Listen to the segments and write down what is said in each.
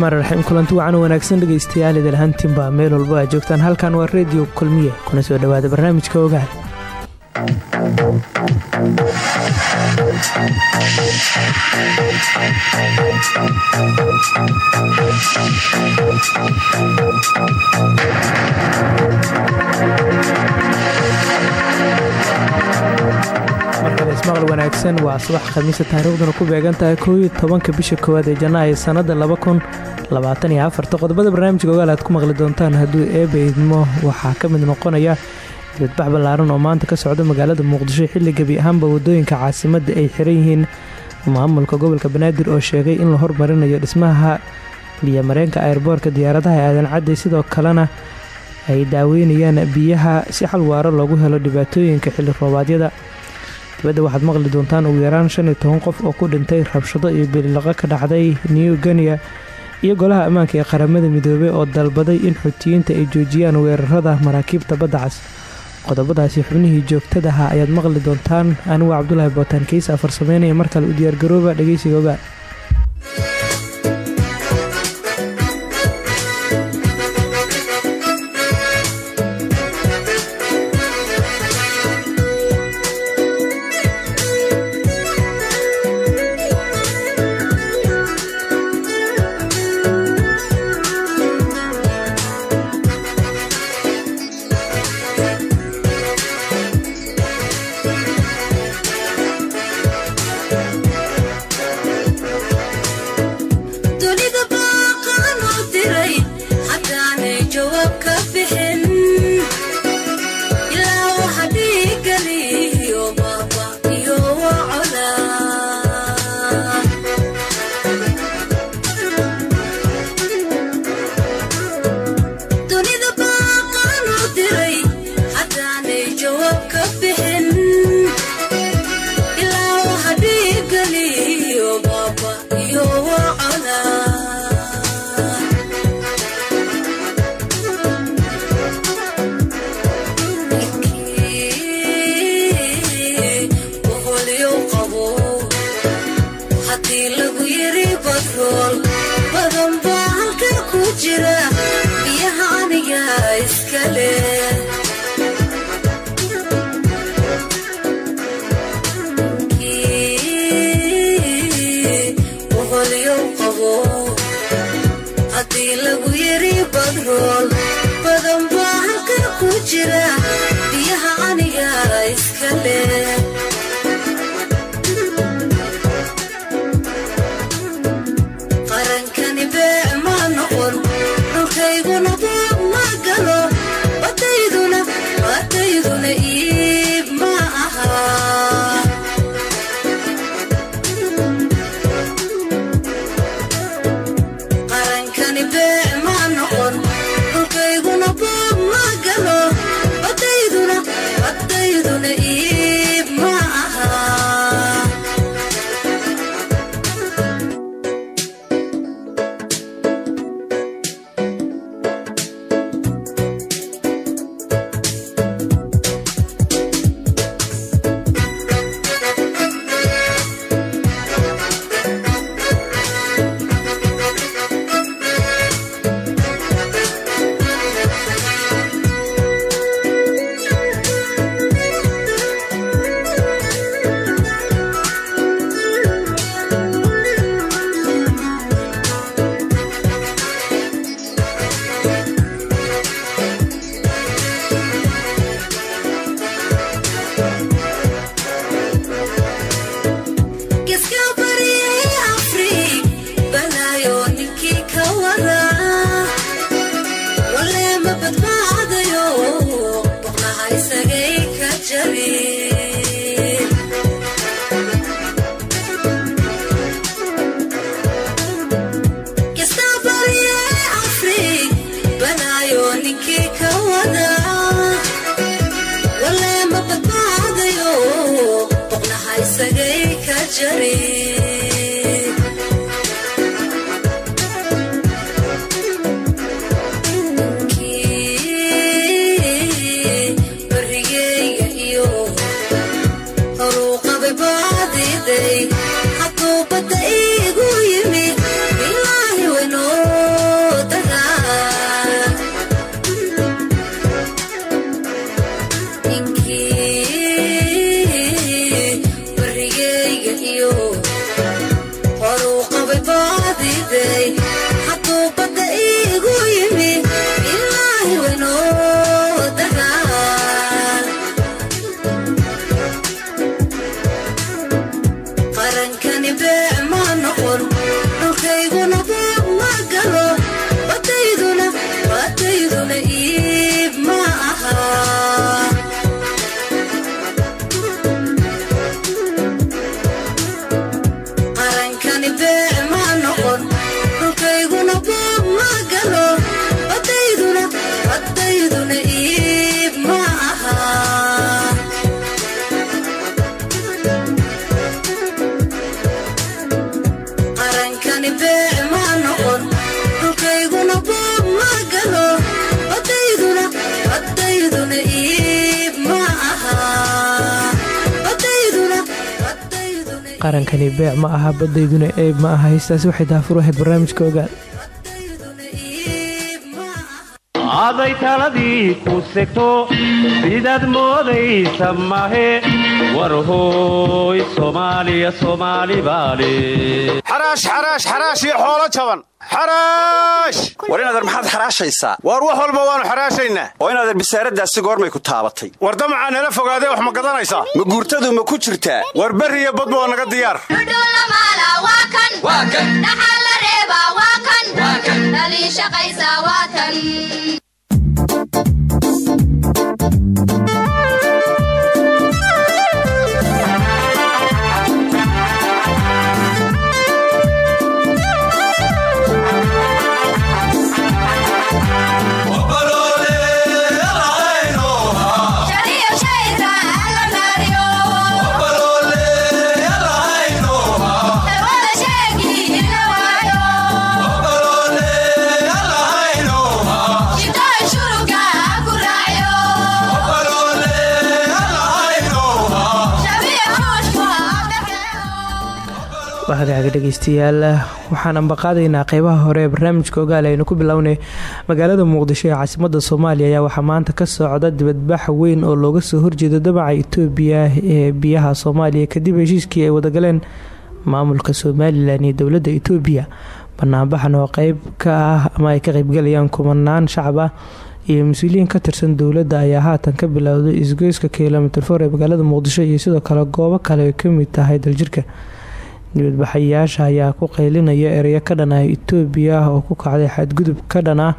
raxmaan raxiim kulanti wacan wanaagsan dhegaystayaal idil hantinba meel walbo aad joogtaan. Halkan waa redio kulmiye kuna soo dhowaada barnaamijka ogaal markale ismaqal wanaagsan waa subax khamiisa taariikhduna ku beegan tahay kooiyo tobanka bisha koowaad ee janaayo sannada qodobada barnaamijka ogaal aad ku maqli doontaan hadduu eeba idmo waxaa ka mid noqonaya dibadbax ballaaran oo maanta ka socda magaalada muqdisho xilli gebi ahaanba waddooyinka caasimadda ay xiran yihiin. Maamulka gobolka banaadir oo sheegay in la hormarinayo dhismaha biyomareenka ayrboorka diyaaradaha aadan cadday sidoo kalena ay daaweynayaan biyaha si xal waaro loogu helo dhibaatooyinka xilli roobaadyada dibadda waxaad maqli doontaan ugu yaraan shan iyo toban qof oo ku dhintay rabshado iyo bililaqo ka dhacday new genia iyo golaha ammaanka ee qaramada midoobey oo dalbaday in xutiyiinta ay joojiyaan weerarada maraakiibta badda cas. Qodobadaasi xubnihii joogtadaha ayaad maqli doontaan. Anigu cabdulaahi bootaan keysa farsameynaya mar kale u diyaargarooba dhegeysiga day. Qarankani beec ma aha badayduna eeb ma aha. Heystaasi waxay daafur ahayd barnaamijka ogaal aday taladii ku segto sidaad moodaysa mahe war hooy soomaaliya soomaali baale xaraash xaraash xaraash iyo xoolo jaban xaraash war inadeer maxaad xaraashaysaa waar wax walba waannu xaraashaynaa. Oo inadeer bisaaradaasi goormay ku taabatay. War damacaa nala fogaadee wax ma gadanaysaa? Ma guurtadu ma ku jirtaa? War berri iyo badba waa naga diyaar hagaaga dhegeystayaal waxaan ambaqaadaynaa qeybaha hore ee barnaamijka ogaal aynu ku bilownay. Magaalada muqdisho ee caasimada soomaaliya ayaa waxaa maanta ka socda dibadbax weyn oo looga soo horjeedo damaca itoobiya ee biyaha soomaaliya. Kadib heshiiskii ay wadagaleen maamulka somalilan iyo dowladda itoobiya banaanbaxan oo qeyb ka ah ama ay ka qeybgalayaan kumanaan shacab ah iyo mas'uuliyiin ka tirsan dowladda ayaa haatan ka bilowday isgoyska kilomitr for ee magaalada muqdisho iyo sidoo kale goobo kale ay ka mid tahay daljirka dibadbaxayaasha ayaa ku qaylinaya ereyo ka dhan ah itoobiya oo ku kacday xadgudub ka dhan ah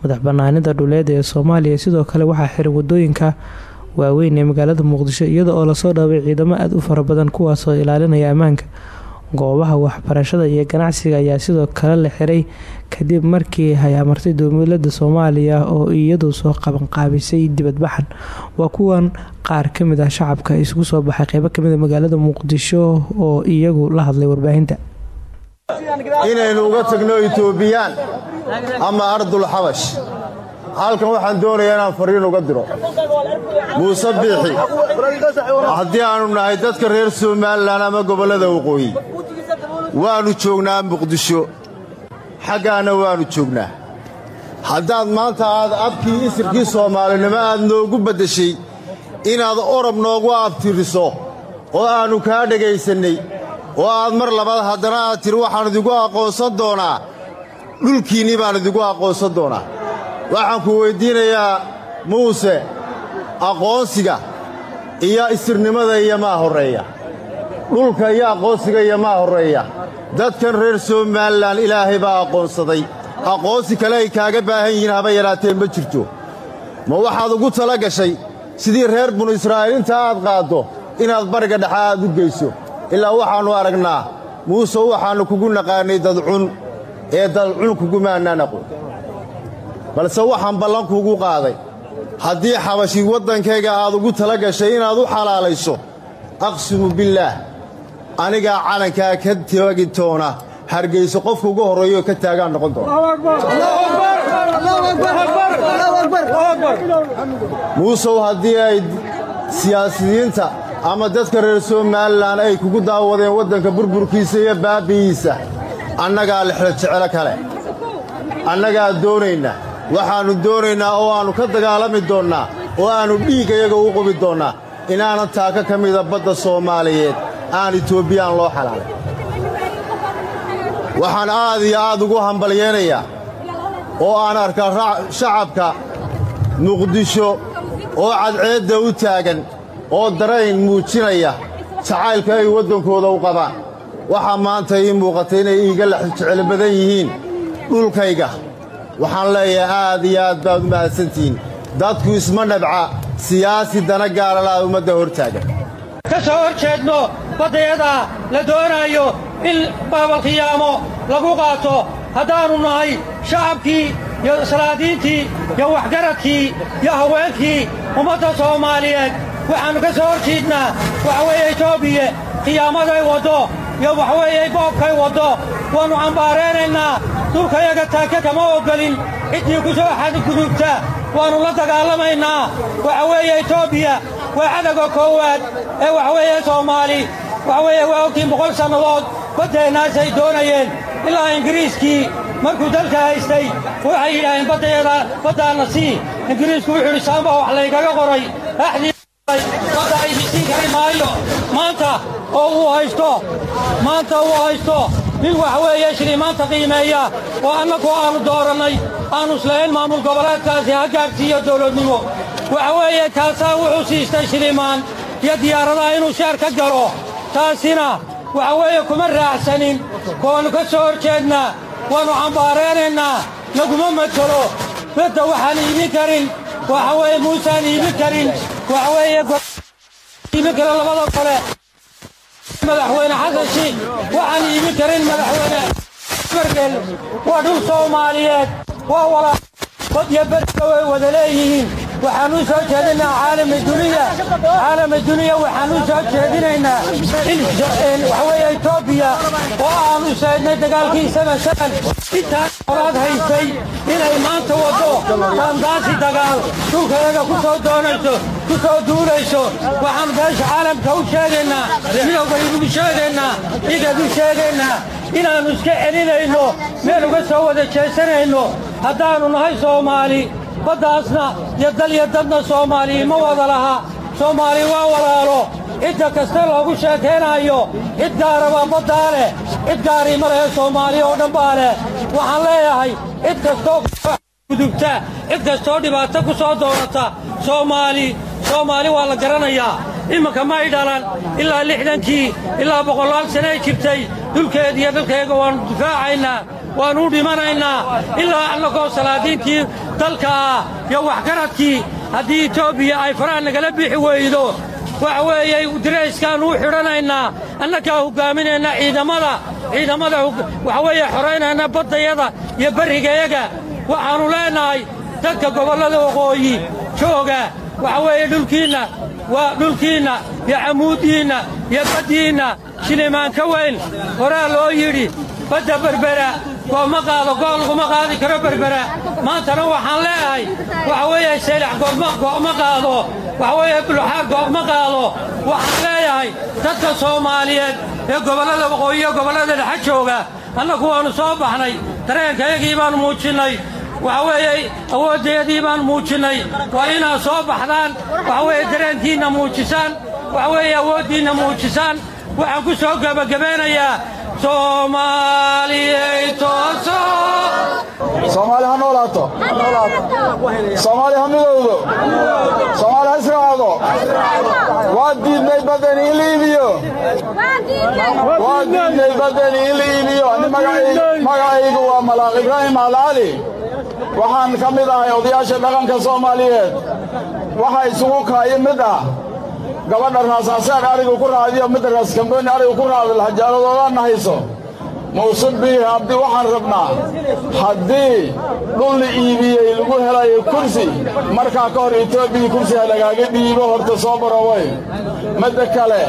madax banaanida dhuleed ee soomaaliya. Sidoo kale waxaa xiran waddooyinka waaweyn ee magaalada muqdisho iyada oo la soo dhaabay ciidamo aada u fara badan kuwaasoo ilaalinaya ammaanka goobaha waxbarashada iyo ganacsiga ayaa sidoo kale la xiray kadib markii ay amartay dowladda soomaaliya oo iyadu soo qabanqaabisay dibadbaxan. Waa kuwan qaar ka mid ah shacabka isugu soo baxay qeybo kamida magaalada muqdisho oo iyagu la hadlay warbaahinta. Inaynu uga tagno itoobiyaan ama ardul xabash. Halkan waxaan doonayaa inaan fariin uga diro. Muuse biixi haddii aannu nahay dadka reer somalilan ama gobollada waqooyi waannu joognaa muqdisho. Xaggaanna waannu joognaa. Haddaad maanta aad abkii isirkii soomaalinimo aad noogu baddashay inaad orob noogu abtiriso oo aannu kaa dhegaysannay oo aad mar labaad haddana aad tidhi waxaan idigu aqoonsan doonaa dhulkiinnii baan idigu aqoonsan doonaa. Waxaan ku weyddiinayaa muuse aqoonsiga iyo isirnimada iyo maa horreeya dhulka iyo aqoonsiga iyo maa horreeya. Dadkan reer somalilan ilaahay baa aqoonsaday. Aqoonsi kale ay kaaga baahan yihiin haba yadhaateen ma jirto. Ma waxaad ugu tala gashay sidii reer binu israa'iil inta aad qaaddo inaad bariga dhexe aad u geyso. Ilaa waxaannu aragnaa muuse waxaannu kugu naqaannay dadcun ee dadcun kugumaannaan aqoon balse waxaan ballankuugu qaaday. Haddii xabashi waddankayga aad ugu tala gashay inaad u xalaalayso aqsimu billaah anigaa calankaa ka taagi doona hargayso qofka ugu horreeyo ka taagaan noqon doona muusow haddii ay siyaasiyiinta ama dadka reer somalilan ay kugu daawadeen waddanka burburkiisa iyo baabbi'iisa annagaa jecelo kale. Annagaa doonaynaa waxaannu doonaynaa oo aannu ka dagaalami doonnaa oo aannu dhiiggayaga u qubi doonnaa. Inaanan taaka ka mida badda soomaaliyeed aan itoobiyaan loo xalaalay. Waxaan aad iyo aad ugu hambalyeenayaa oo aan arkaa shacabka muqdisho oo cadceedda u taagan oo darayn muujinaya jacaylka ay waddankooda u qabaan. Waxaa maanta ii muuqatay inay iiga jecel badan yihiin dhulkayga. Waxaan leeyahay aad iyo aad baad u mahadsantihiin. Dadku isma nabca siyaasi dana gaalalaad ummadda hor taagan baddayadaa la doonaayo in baabalkhiyaamo lagu qaato haddaannu nahay shacabkii iyo salaadiintii iyo waxgaradkii iyo haweenkii ummadda soomaaliyeed waxaannu ka soo hor jiidnaa waxa weeye etoobiya khiyaamaday waddo iyo waxweeye boobkay waddo waannu cambaaraynaynaa dhulkayaga taaka kama oggolin ciddii ku soo xadgudubta waannu la dagaalamaynaa waxa weeye etoobiya waa cadowga koowaad ee waxa weeye soomaali waxa weeye waa ogtiin boqol sannadood. Baddeennaasay doonayeen. Ilaa ingiriiskii markuu dalka haystay waxay yidhaaheen baddaeeda baddaanna sii. Ingiriisku wuxuu yidhi saambaa wax laygaga qoray. Axdii badda aydisiin kari maayo. Maanta oo uu haysto maanta uu haysto. Nin wax weeye shilimaanta qiimeeya. Oo annagu aannu doorannay. Aannu islahayn maamul goboleedkaasi ha gaadhsiiyo dawladnimo waxa weeye kaasaa wuxuu siistay shilimaan iyo diyaaradaha inuu sheer ka galo. Taasina waxa weeye kuma raacsanin. Waannu ka soo hor jeednaa waannu cambaaraynaynaa laguma matelo badda waxaan iibin karin. Waxa weeye muusaan iibin karin. Waxa weeye iibin karin labada gole madaxweyne xasan shiikh waxaan iibin karin madaxweyne margel waa dhul soomaaliyeed. Waa walaa bad iyo berka way wada leeyihiin waxaan u soo jeedinaynaa caalami duniya caalami duniya waxaan u soo jeedinaynaa in waxa weeye etoobiya oo aanu seednay dagaalkii saban saban intaan horaad haysay inay maanta waddo daandaasi dagaal dhulkayaga ku soo doonayso ku soo duulayso. Waxaan beesha caalamka u sheegaynaa midowga inugu sheegaynaa igad u sheegaynaa inaannu iska celinayno meel uga soo wada jeesanayno. Haddaannu nahay soomaali baddaasna iyo dal iyo dadna soomaaliyi ma wada laha. Soomaali waa walaalo. Cidda kaste loogu sheekaynaayo cid gaarabaa baddaa leh cid gaarii ma lehe soomaali oo dhan baa leh waxaan leeyahay cid kastoo gudubta cid kastoo dhibaato ku soo doonata soomaali soomaali waa la garanayaa. Iminka may dhalan ilaa lixdankii ilaa boqolaal sanay jirtay. Dhulkeed iyo dalkayga waannu difaacaynaa waannu u dhimanaynaa ilaa annagoo salaadiintii dalka ah iyo waxgaradkii haddii etoobiya ay faraha nagala bixi weydo waxa weeye dirayskaannu u xidhanaynaa annagaa hoggaaminaynaa ciidamada ciidamada waxa weeye xoraynayna baddayada iyo barrigayaga waxaannu leennahay dadka gobollada waqooyi jooga waxa weeye dhulkiinna waa dhulkiinna iyo camuuddiinna iyo baddiinna shilimaan ka weyn horaa loo yidhi badda berbera gooma qaado gool laguma qaadi karo berbera maantana waxaan leeyahay waxa weeye saylax go'ma qaado. Waxa weeye buluxaar go'ma qaado. Waxaan leeyahay dadka soomaaliyeed ee gobollada waqooyi iyo gobollada dhexe jooga annagu waannu soo baxnay dareenkayagii baannu muujinnay waxa weeye awooddeedii baan muujinnay waa inaad soo baxdaan. Waxa weeye dareenkiinna muujisaan. Waxa weeye awooddiinna muujisaan. Waxaan ku soo tooso soomaali ha noolaato soomaali ha midowdo soomaali ha israacdo waa diidnay baddani in la iibiyo waa diidnay baddani in la iibiyo ani magacaygu waa malaaq ibraahim alcali waxaan ka mid ahay odayaasha dhaqanka soomaaliyeed waxaa isugu kaayo mid ah gabadha raasaasaar arigu ku raadiyo midda raaskambooni arigu ku raada lahajaaladoodaanna hayso muuse biih abdi waxaan rabnaa haddii dhul la iibiyey lagu helayo kursi. Markaa ka hor etoobiya kursi ha lagaaga dhiibo horta soo baroway midda kale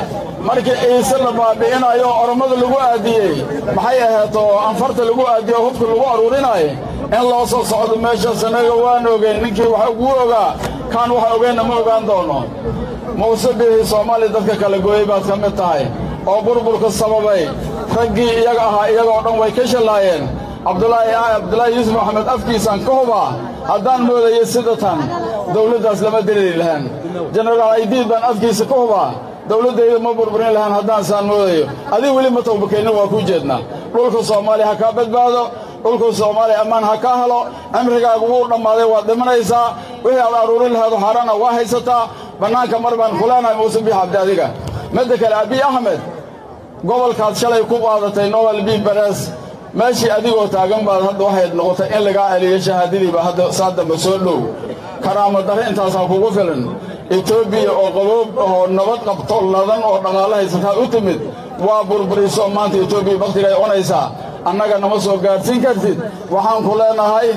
markii ciise la baabi'inayo oo oromada lagu aadiyey maxay ahayd oo anfarta lagu aadiyo hubka lagu aruurinaayo in loo soo socdo meeshaas annaga waan ogeyn ninkii wax ugu ogaa kaan waxa ogeynna ma ogaan doono muuse biixii soomaaliya dadka kala gooyey baad ka mid tahay. Oo burburka sababay raggii iyaga ahaa iyagoo dhan way ka shallaayeen. Cabdulaahi yuusuf maxamed afkiisaan ka hubaa haddaan moodayo sida tan dawladdaas lama diriiri lahaan. Jenaraal aydiid baan afkiisa ka hubaa dawladdayda ma burburin lahaan haddaan saan moodayo. Adiga weli ma tawbakaynin waa kuu jeednaa dhulka soomaaliya ha kaa badbaado dhulka soomaaliya ammaan ha kaa helo cimrigaagu wuu dhammaaday waad dhimanaysaa. Wixii aad aruurin lahaedu xaarana waa haysataa bannaanka mar baan ku leenahay muuse biix abdi adiga. Midda kale abiy axmed. Gobolkaad shalay ku qaadatay nobel b bares meeshii adigoo taagan baad hadda waxay noqotay in lagaa celiyo shahaadadiiba hadda saa dambe soo dhow. Karaamo darre intaasaa kugu filan. Etoobiya oo qaboob oo nabad qabto ladan oo dhaqaalo haysataa u timid. Waa burburiso maanta etoobiya bakhtigay cunaysaa. Annaga nama soo gaadhsiin kartid. Waxaan ku leenahay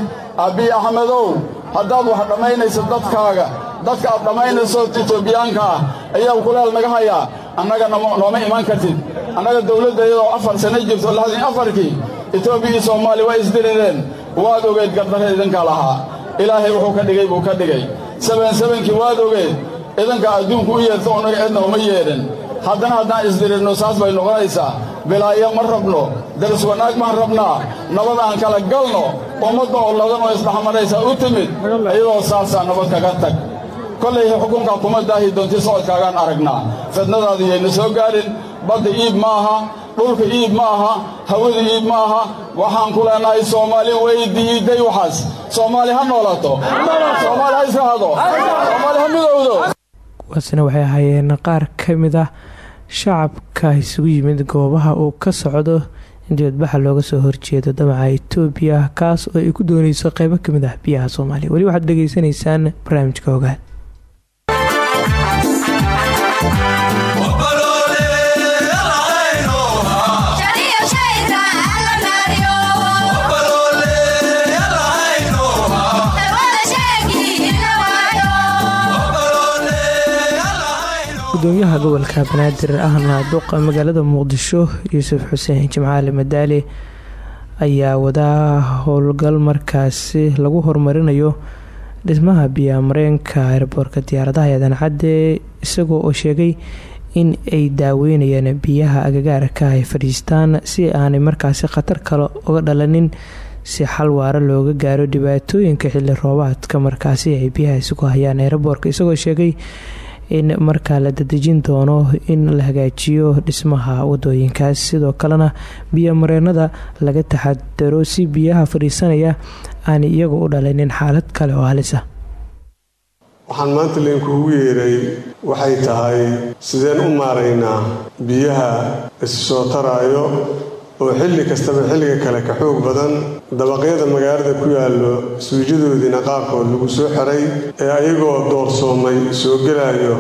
abiy axmedow haddaad wax dhammaynayso dadkaaga dadka aad dhammaynayso etoobiyaanka ah ayaa kuleel naga hayaa annaga nooma iman kartid. Annaga dawladda iyadoo afar sanno jirto lixdan afarkii etoobiya iyo soomaaliya waa isdirireen waad ogeyd gardarre idinka lahaa. Ilaahay wuxuu ka dhigay buu ka dhigay. Seben sebenkii waad ogeyd idinka adduunku u yeedto unaga cidna uma yeedhin. Haddana haddaan isdirirno saas bay noqonaysaa bilaayo ma rabno. Daris wanaag baan rabnaa nabad aan kala galno. Ummadda oo ladan oo isdhexmaraysa u timid. Iyadoo saasaa nabad kaga tag kollay xukunka kuma daahi doonti socodkaagaan aragnaa fidnadaadu yayna soo gaarin badda iib ma aha dhulka iib ma aha hawada iib ma aha. Waxaan ku leenahay soomaali way diiday waxaas. Soomaali ha noolaato. Soomaali ha israhdo soomaali ha midowdo. Kuwaasina waxay ahaayeen qaar ka mid ah shacabka isugu yimid goobaha uu ka socdo. In dibadbaxa looga soo horjeedo damaca itoobiya kaas oo ay ku dooneyso qeybo ka mid ah biyaha soomaaliya. Weli waxaad dhegeysanaysaan barnaamijka ogaad gudoomiyaha gobolka banaadir ahna duqa magaalada muqdisho yuusuf xuseen jimcaale madaali ayaa wadaa howlgal markaasi lagu horumarinayo dhismaha biyaha mareenka airboorka diyaaradaha eedan cadde isagoo oo sheegay in ay daaweynayaan biyaha agagaarka ay fadhiistaan si aanay markaasi khatar kale uga dhalanin si xal waara looga gaaro dhibaatooyinka xilli roobaadka. Markaasi ay biyaha isugu hayaan eeraboorka isagoo sheegay in markaa la dadejin doono in la hagaajiyo dhismaha wadooyinkaas sidoo kalena biyo mareenada laga taxadaro si biyaha fadhiisanaya aanay iyagu u dhalinin xaalad kale oo halisa waxaan maanta leenkuugu yeeray waxay tahay sideen u maaraynaa biyaha isi soo taraayo oo xilli kastaba xilliga kale ka xoog badan dabaqyada magaalada ku yaallo suujadoodiina qaarkood lagu soo xiray ee ayagoo doorsoomay soo gelayo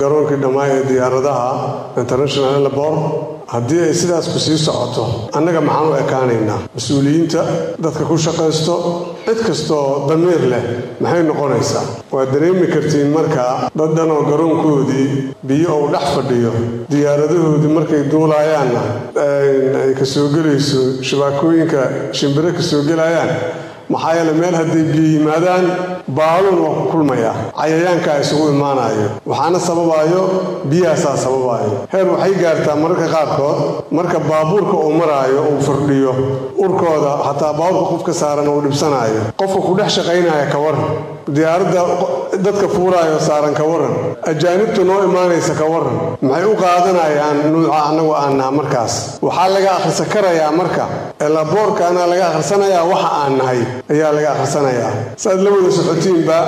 garoonkii dhammaa ee diyaaradaha international elabor haddii ay sidaas ku sii socoto annaga maxaan u ekaanaynaa mas'uuliyiinta dadka ku shaqaysto cid kastoo damiir leh maxay noqonaysaa? Waad dareemi kartiin markaa dad dhan oo garoonkoodii biyo ou dhex fadhiyo diyaaradahoodii markay duulaayaanna ay ka soo gelayso shabaakooyinka shimbiro ka soo gelayaan maxaa yeele meel hadday biyo yimaadaan baalun waa ku kulmaya. Cayayaankaa isugu imaanayo waxaana sababaayo biyahaasaa sababaayo. Heer waxay gaartaa mararka qaarkood marka baabuurka uu maraayo uu fardhiyo urkooda xataa baabuurka qof ka saaran uu dhibsanaayo. Qofka ku dhex shaqaynaya ka waran diyaaradda dadka fuulaayo saaran ka waran ajaanibta noo imaanaysa ka waran maxay u qaadanayaan nuuca annagu aan naha markaas? Waxaa laga akhrisa karayaa marka. Elaboorkaana laga akhrisanayaa waxa aan nahay ayaa laga akhrisanayaa. Saaad la wada socotiinba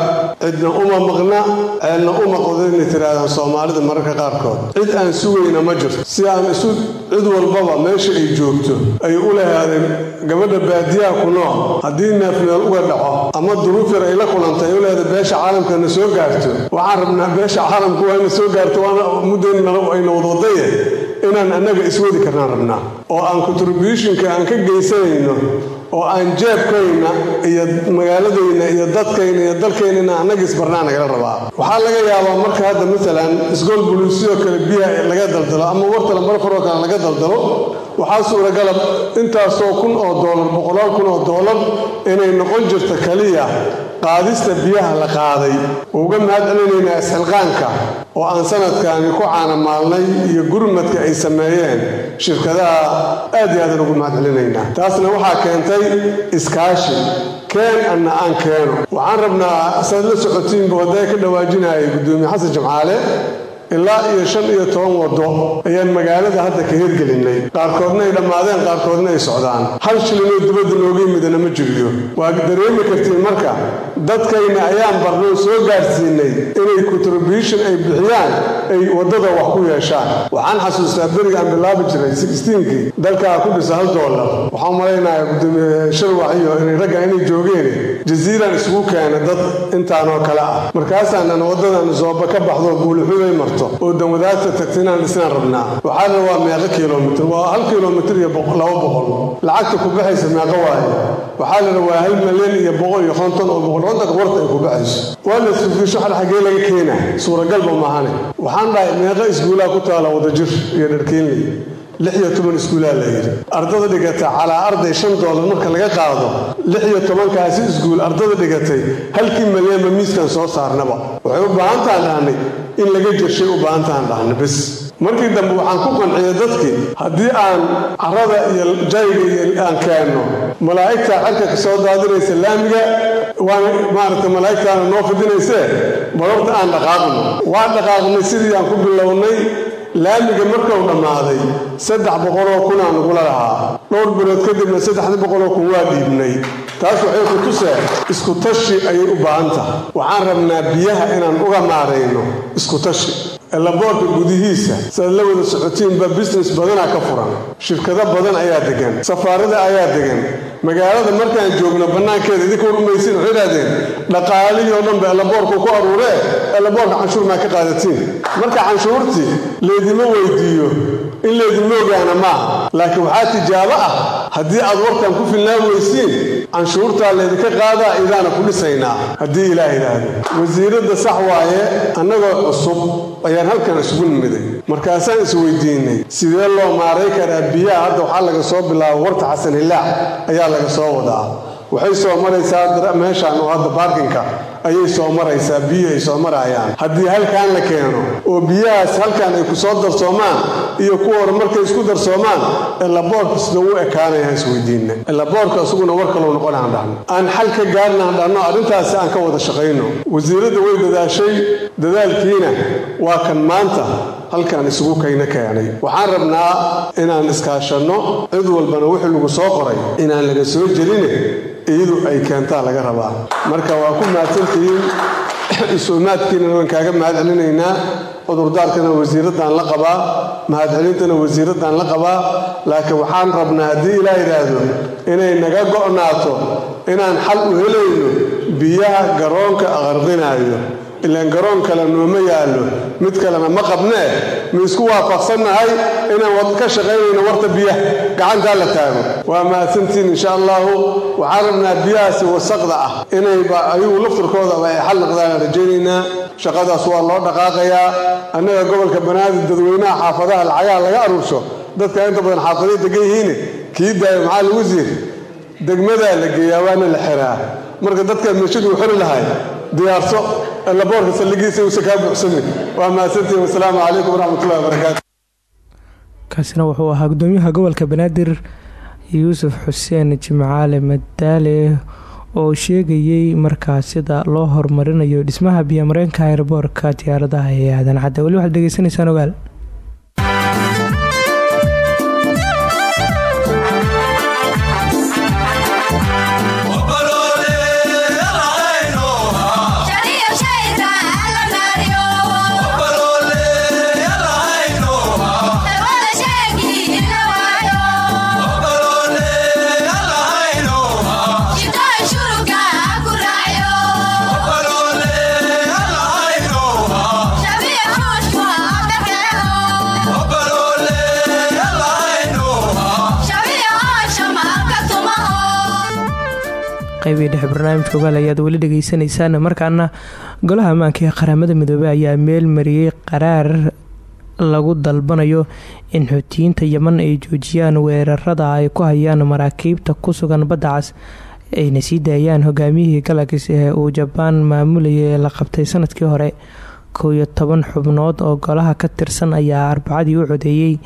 cidna uma maqna ceelna uma qodo inay tihaahdaan soomaalida mararka qaarkood. Cid aan sugayna ma jirto. Si aan isu cid walbaba meesha ay joogto ay u lahaadeen gabadha baadiyaha ku nool. Haddii neef uga dhaco ama duruuf yar ay la kulantay ay u leedahay beesha caalamkana soo gaarto. Waxaan rabnaa beesha caalamku waa soo gaarto waana muddayna ayna wadwadaye inaan annaga iswadi karnaan rabnaa. Oo aan contributionka aan ka geysanayno oo aan jeebkayna iyo magaaladayna iyo dadkayna iyo dalkaynana annaga isbarnaa nagala rabaa. Waxaa laga yaabaa marka hadda maalan isgool buluusidoo kale biyaha laga daldalo ama wartala marfaroo kale laga daldalo waxaa suuragala intaasoo kun oo doolar boqolaal kun oo doolar inay noqon jirto kaliya qaadista biyaha la qaaday. Uga mahad celinaynaa isxilqaanka oo aan sanadkani ku caanamaalnay iyo gurmadka ay sameeyeen shirkadaha aad iyo aadan ugu mahad celinaynaa. Taasna waxaa keentay iskaashi. Keen anna aan keeno. Waxaan rabnaa saad la socotiinba waddae ka dhawaajinayay guddoomiye xasan jamcaale ilaa iyo shan iyo toban waddo ayaan magaalada hadda ka hirgelinnay qaarkoodna ay dhammaadeen qaarkoodna ay socdaan. Hal shilinoo dibadda nooga yimidana ma jiriyo. Waa dareemi kartiin marka dadkayna ayaan barnoo soo gaarsiinay inay contribution ay bixiyaan ay waddada wax ku yeeshaan. Waxaan xasuustaa beriga aan bilaabi jiray sixtiinkii dalkaa ku dhisa hal doolar waxaan malaynayaa gudoomiye sharwax iyo inay ragga inay joogeen. Jasiiran isugu keena dad intaanoo kale ah. Markaasaanan waddadan sooba ka baxdo buulixuday marto oo danwadaagta tagta inaan dhisnaan rabnaa. Waxaana waa meeqo kilomitr waa hal kilomitr iyo laba boqol. Lacagta ku baxaysa meeqo waaye. Waxaa lana waa hal malyan iyo boqol iyo konton oo boqol kontonka warta ay ku baxayso. Waa la isfifiisho xal xaggee laga keena suuragalba maahane. Waxaan dhahay meeqo iskuulaa ku taala wadajir iyo dharkeenley lix iyo toban iskuulaa la yidhi. Ardada dhigata calaa arday shan doolar marka laga qaado lix iyo tobankaasi iskuul ardada dhigatay halkii malyanba miiskan soo saarnaba. Waxay u baahantahan dhahnay in laga jershay u baahantahan dhahna bes markii dambe waxaan ku qanciyay dadkii haddii aan carada iyo jayga iyo aan keenno malaa'igtaa cerka ka soo daadinaysa laamiga waana maaragtay malaa'igtaana noo fidinaysee? Balorta aan dhaqaaqno. Waa dhaqaaqnay sidii aan ku bilownay laamiga markuu dhammaaday saddex boqoloo kunaa nagula lahaa dhowr bilood kadibna saddexdii boqoloo kun waa dhiibnay. Taas waxay ku tusee isku ayay u baahan tahay. Waxaan rabnaa biyaha inaan uga maarayno isku tashi. Elaboorka gudihiisa siaad la wada socotiinba business badanaa ka furan. Shirkado badan ayaa degan safaarada ayaa degan magaalada markaan joogno bannaankeeda idinka urumaysiin waxay idhahdeen dhaqaalihii oo dhan ba elaboorku ku aruuree elaboorka canshuur maa ka qaadatiin. Marka canshuurtii laydima weydiiyo in laydinma ogaana maaha laakiin waxaa tijaabo ah haddii aad warkan ku filnaan weysiin canshuurtaa laydinka qaadaa idaana ku dhisaynaa. Haddii ilaah idhaahdo wasiiradda sax waaye annagoo cusub ayaan halkan isugu nimiday. Markaasaan isweydiinay sidee loo maaray karaa biyaha? Hadda waxaa laga soo bilaabo warta xasan hilaac ayaa laga soo wadaa. Waxay soo maraysaa meeshaan oo hadda baarkinka ayay soo maraysaa biyihii ay soo marayaan. Haddii halkaan la keeno oo biyahaas halkaan ay ku soo darsoomaan iyo kuwa hore markay isku darsoomaan elaboorka sida u ekaanayaan isweydiinna elaboorka isaguna war kalou noqon aan dhahno. Aan xal ka gaarna dhahno arrintaasi aan ka wada shaqayno. Wasiiradda way dadaashay dadaalkiina waa kan maanta halkaan isugu kayna keenay. Waxaan rabnaa inaan iskaashanno cid walbana wixii lagu soo qoray inaan laga soo jeline iyadu ay keentaa laga rabaa. Marka waa ku mahadsantihiin isuumaadkiina waan kaaga mahad celinaynaa cudurdaarkana wasiiraddaan la qabaa mahadcelintana wasiiraddaan la qabaa. Laakiin waxaan rabnaa haddii ilaa yidhaahdo inay naga go'naato inaan xal u helayno biyaha garoonka aqarqinaayo ilaan garoon kale nooma yaallo. Mid kalena ma qabnee ma isku waafaqsannahay inaan ka shaqaynayno warta biyaha. Gacantaa la taago. Waa mahadsantiin insha allahu waxaan rabnaa biyahaasi wasaqda ah. Inayba ayagu lafturkoodaba ay xal noqdaan rajaynaynaa shaqadaas waa loo dhaqaaqayaa. Annaga gobolka banaadir dadweynaha xaafadaha lacagaha laga aruursho dadka inta badan xaafaday degan yihiine kii daayo maxaa lagu siir degmadaa la geeyaa waana la xiraa. Marka dadka meeshaduu xiri lahay diyaarso laboorka saldhigiisa uusan kaa buuxsamin waa mahadsantihin wasalaamu calaykum waraxmatullahi wabarakaatu kaasina wuxuu ahaa gudoomiyaha gobolka banaadir yuusuf xuseen jimcaale madaale oo sheegayey markaa sida loo horumarinayo dhismaha biyomareenka aeroboorka diyaaradaha ee aadan cadde weli waxaad degeysanaysaan ogaal dhexe barnaamijka ogaal ayaad weli dhageysaneysaan markaana golaha ammaanka ee qaramada midoobey ayaa meel mariyey qaraar lagu dalbanayo in xuutiyiinta yeman ay joojiyaan weerarada ay ku hayaan maraakiibta ku sugan badda cas ayna sii daayaan hogaamiyihii galakis ee uu jabaan maamulayay la qabtay sannadkii hore. Kow iyo toban xubnood oo golaha ka tirsan ayaa arbacadii u codeeyey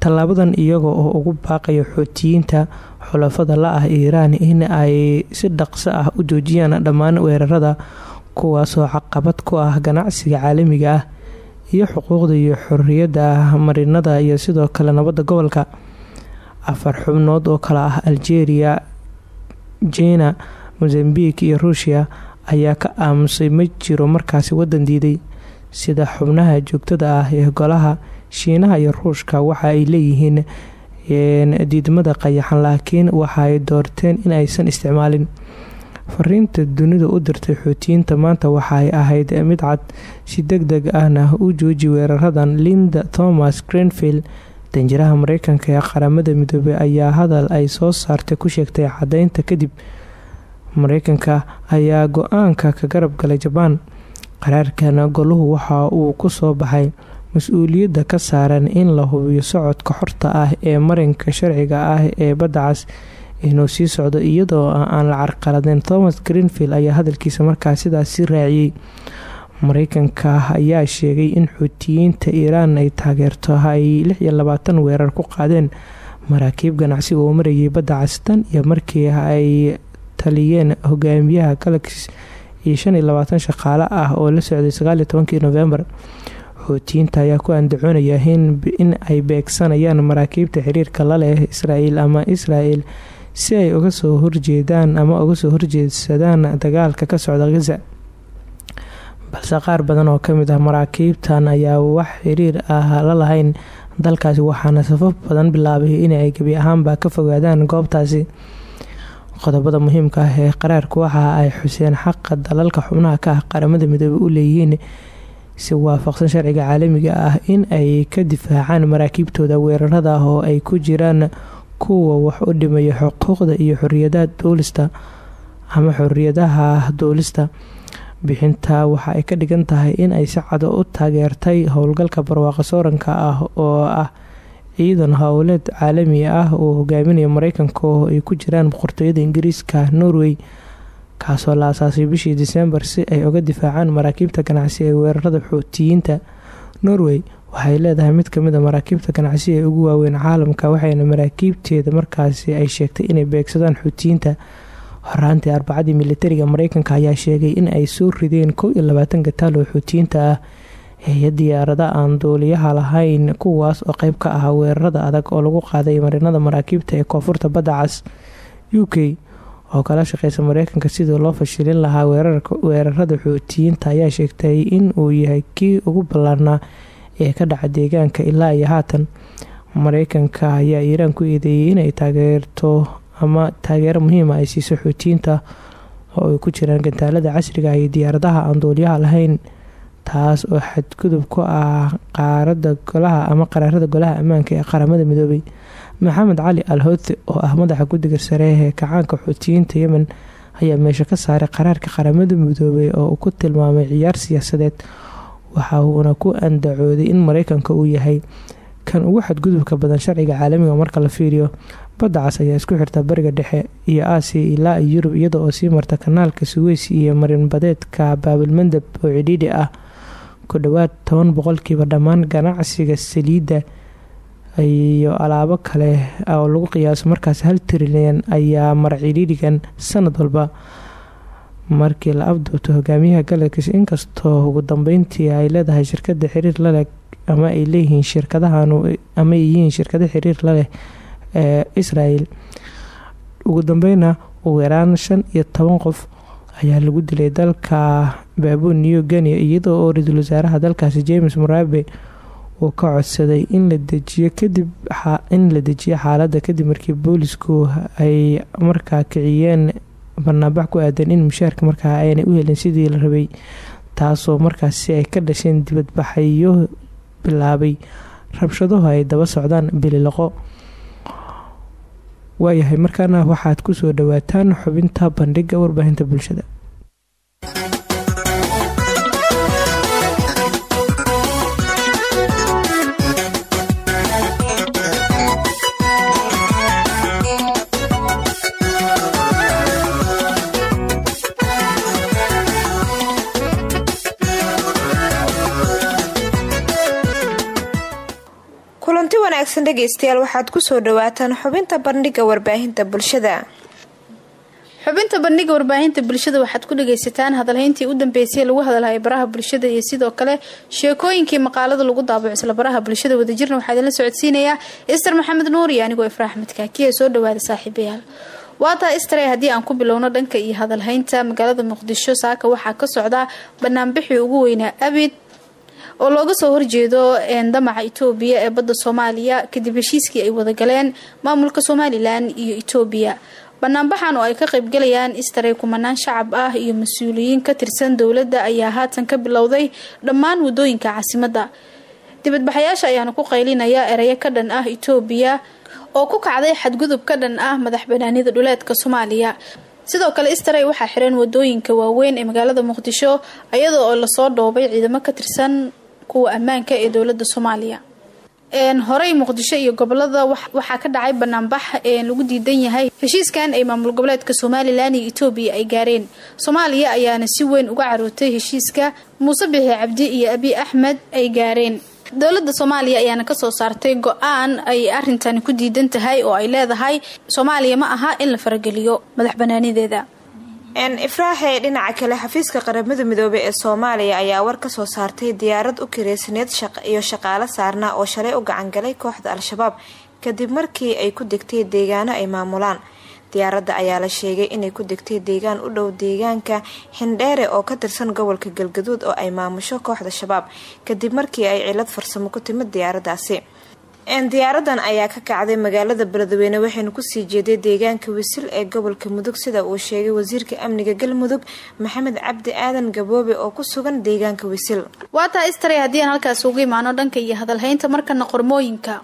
tallaabadan iyaga oo ugu baaqaya xuutiyiinta xulafada la ah iiraan in ay si dhaqso ah u joojiyaan dhammaan weerarada kuwaasoo caqabad ku ah ganacsiga caalamiga ah iyo xuquuqda iyo xorriyadda marinada iyo sidoo kale nabadda gobolka. Afar xubnood oo kale ah algeria jina mozambique iyo ruushia ayaa ka aamusay ma jiro markaasi wadan diiday. Sida xubnaha joogtada ah ee golaha shiinaha iyo ruushka waxa ay leeyihiin diidmada qayaxan laakiin waxa ay doorteen in aysan isticmaalin. Fariinta dunida u dirtay xuutiyiinta maanta waxaay ahayd mid cad. Si deg deg ahna u jooji weeraradan linda thomas greenfield. Danjiraha mareykanka ee qaramada midoobey ayaa hadal ay soo saartay ku sheegtay cadeynta kadib. Mareykanka ayaa go'aanka ka garab galay jabaan qaraarkan goluhu waxa uu ku soo baxay mas'uuliyadda ka saaran in la hubiyo socodka xorta ah ee marinka sharciga ah ee badda cas inuu sii socdo iyadoo aan la carqaladeen thomas greenfield ayaa hadalkiisa markaa sidaasi raaciyey mareykanka ayaa sheegay in xuutiyiinta iiraan ay taageerto ay weerar ku qaadeen maraakiib ganacsi oo marayay badda castan iyo markii ay taliyeen hogaamiyaha galaxis iyo shaqaale ah oo la socday novembar xuutiyiinta ayaa ku andacoonaya in ay beegsanayaan maraakiibta xiriirka la leh israel ama israel si ay uga soo horjeedaan ama uga soo horjeedsadaan dagaalka ka socda gaza. Balse qaar badan oo ka mid ah maraakiibtan ayaa wax xiriir ah la lahayn dalkaasi waxaana safaf badan bilaabay inay gebi ahaanba ka fogaadaan goobtaasi. Qodobada muhiimka ah ee qaraarku waxa ay xuseen xaqa dalalka xubnaha ka ah qaramada midoobey u leeyihiin si waafaqsan sharciga caalamiga ah in ay ka difaacaan maraakiibtooda weerarada oo ay ku jiraan kuwa wax u dhimaya xuquuqda iyo xoriyadaha duulista ama xoriyadaha duulista. Bixinta waxa ay ka dhigan tahay in ay si cado u taageertay howlgalka barwaaqa sooranka ah oo ah ciidan howleed caalami ah uu hogaaminayo mareykanka oo ay ku jiraan boqortooyada ingiriiska norway kaasoo la asaasay bishii disembar si ay uga difaacaan maraakiibta ganacsi ee weerarada xuutiyiinta norway. Waxay leedahay mid ka mid a maraakiibta ganacsi ee ugu waaweyn caalamka waxayna maraakiibteeda markaasi ay sheegtay inay beegsadaan xuutiyiinta horaantii arbacadii militariga mareykanka ayaa sheegay in ay soo rideen kow iyo labaatan gataal oo xuutiyiinta ah. Eeyo diyaarada aan duuliyaha lahayn kuwaas oo qeyb ka ah weerarada adag oo lagu qaaday marinada maraakiibta ee koonfurta badda cas u k oo kala shaqeysa mareykanka sidii loo fashilin lahaa weerarada xuutiyiinta ayaa sheegtay in uu yahay kii ugu ballaarnaa ee ka dhaca deegaanka ilaa iyo haatan. Mareykanka ayaa iiraan ku eedeeyay inay taageerto ama taageero muhiima ay siiso xuutiyiinta oo ay ku jiraan gantaalada casriga iyo diyaaradaha aan duuliyaha lahayn taas oo xadgudub ku ah qaarada golaha ama qaraarada golaha ammaanka ee qaramada midoobay maxamed cali al houthi oo ah madaxa guddiga sare ee kacaanka xuutiyiinta yemen ayaa meesha ka saaray qaraarka qaramada midoobay oo uu ku tilmaamay ciyaar siyaasadeed. Waxa uuna ku andacooday in mareykanka uu yahay kan ugu xadgudubka badan sharciga caalamiga marka la fiiriyo badda cas ayaa isku xirta bariga dhexe iyo aasiya ilaa yurub iyada oo sii marta kanaalka suweys iyo marinbadeedka baabilmandab oo cidhiidhi ah. Ku dhowaad toban boqolkiiba dhammaan ganacsiga saliidda iyo alaabo kale oo lagu qiyaaso markaas hal trilyan ayaa mara cidhiidhigan sanad walba. Markii la afduubto hogaamiyaha galaxis inkastoo ugu dambeyntii ay leedahay shirkada xiriir laleh ama ay leeyihiin shirkadahan ama ay yihiin shirkado xiriir laleh ee israel ugu dambeyna ugu yaraan shan iyo toban qof ayaa lagu dilay dalka baabu new guinea iyadoo oo ra'iisul wasaaraha dalkaasi james murabe uu ka codsaday in la dejiyo kadib in la dejiyo xaaladda kadib markii boolisku ay markaa kiciyeen barnaabax ku aadan in mushaarka markaa aanay u helin sidii la rabay taasoo markaasi ay ka dhasheen dibadbaxayo bilaabay rabshaduhu ay daba socdaan bililaqo waayahay markaana waxaad ku soo dhawaataan xubinta bandhiga warbaahinta bulshada wanaagsan dhegeystayaal waxaad ku soo dhawaataan xubinta bandhiga warbaahinta bulshada. Xubinta bandhiga warbaahinta bulshada waxaad ku dhagaysataan hadalhayntii u dambeysay lagu hadalhaya baraha bulshada iyo sidoo kale sheekooyinkii maqaalada lagu daabaco isla baraha bulshada wadajirna waxaa idinla socodsiinayaa ister maxamed nuur iyo anigoo ifraax madkaakiya soo dhawaada saaxiibayaal. Waataa istare haddii aan ku bilowno dhanka iyo hadalhaynta magaalada muqdisho saaka waxaa ka socda banaanbixii ugu weynaa abid oo looga soo horjeedo damaca itoobiya ee badda soomaaliya kadib heshiiskii ay wadagaleen maamulka somalilan iyo itoobiya. Banaanbaxan oo ay ka qaybgalayaan istaray kumanaan shacab ah iyo mas'uuliyiin ka tirsan dowladda ayaa haatan ka bilowday dhammaan waddooyinka caasimadda. Dibadbaxayaasha ayaana ku qaylinaya erayo ka dhan ah itoobiya oo ku kacday xadgudub ka dhan ah madax banaanida dhuleedka soomaaliya. Sidoo kale istaray waxaa xireen waddooyinka waaweyn ee magaalada muqdisho iyadoo oo la soo dhoobay ciidamo ka tirsan kuwa ammaanka ee dowladda soomaaliya. Horey muqdisho iyo gobollada waxaa ka dhacay banaanbax lagu diidan yahay heshiiskan ay maamul goboleedka somalilan iyo etoobiya ay gaareen. Soomaaliya ayaana si weyn uga carootay heshiiska muuse bixi cabdi iyo abi axmed ay gaareen. Dowladda soomaaliya ayaana ka soo saartay go'aan ay arintani ku diidan tahay oo ay leedahay soomaaliya ma aha in la farageliyo madax banaanideeda ifraaxe dhinaca kale xafiiska qaramada midoobey ee soomaaliya ayaa war ka soo saartay diyaarad u kireysaneed iyo shaqaalo saarnaa oo shalay u gacangalay kooxda al-shabaab kadib markii ay ku degtay deegaano ay maamulaan. Diyaaradda ayaa la sheegay inay ku degtay deegaan u dhow deegaanka xindheere oo ka tirsan gobolka galgaduud oo ay maamusho kooxda shabaab kadib markii ay cilad farsamo ku timid diyaaraddaasi diyaaradan ayaa ka kacday magaalada beledweyne waxayna ku sii jeeday deegaanka wisil ee gobolka mudug sida uu sheegay wasiirka amniga galmudug maxamed cabdi aadan gaboobe oo ku sugan deegaanka wisil waa taa istray haddii aan halkaas ugu imaano dhanka iyo hadalhaynta markana qormooyinka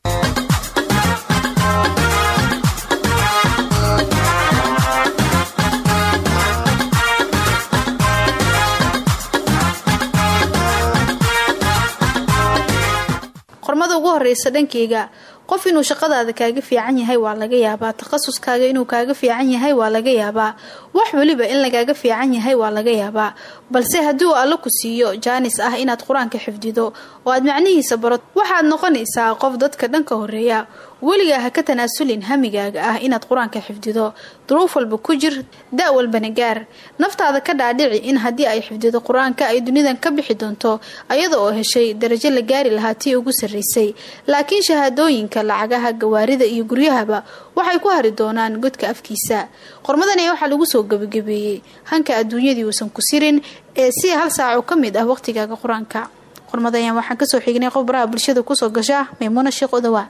horeysa dhankeyga. Qof inuu shaqadaada kaaga fiican yahay waa laga yaabaa. Takhasuskaaga inuu kaaga fiican yahay waa laga yaabaa. Wax weliba in lagaaga fiican yahay waa laga yaabaa. Balse haddii uu alla ku siiyo jaanis ah inaad qur'aanka xifdido oo aad macnihiisa baro waxaad noqonaysaa qof dadka dhanka horreeya weligaa ha ka tanaasulin hamigaaga ah inaad qur'aanka xifdido. Duruuf walba ku jir da' walbana gaar. Naftaada ka dhaadhici in haddii ay xifdido qur'aanka ay dunidan ka bixi doonto ayada oo heshay darajo la gaari lahaa tii ugu sarraysay laakiin shahaadooyinka lacagaha gawaarida iyo guryahaba waxay ku hari doonaan godka afkiisa. Qormadani waxaa lagu soo gebagabeeyey. Hanka adduunyadii uusan ku sirin ee si hal saac oo ka mid ah waqhtigaaga qur'aanka. Qormadayaan waxaan ka soo xignay qof baraha bulshada ku soo gasha maymuuna sheekh odawa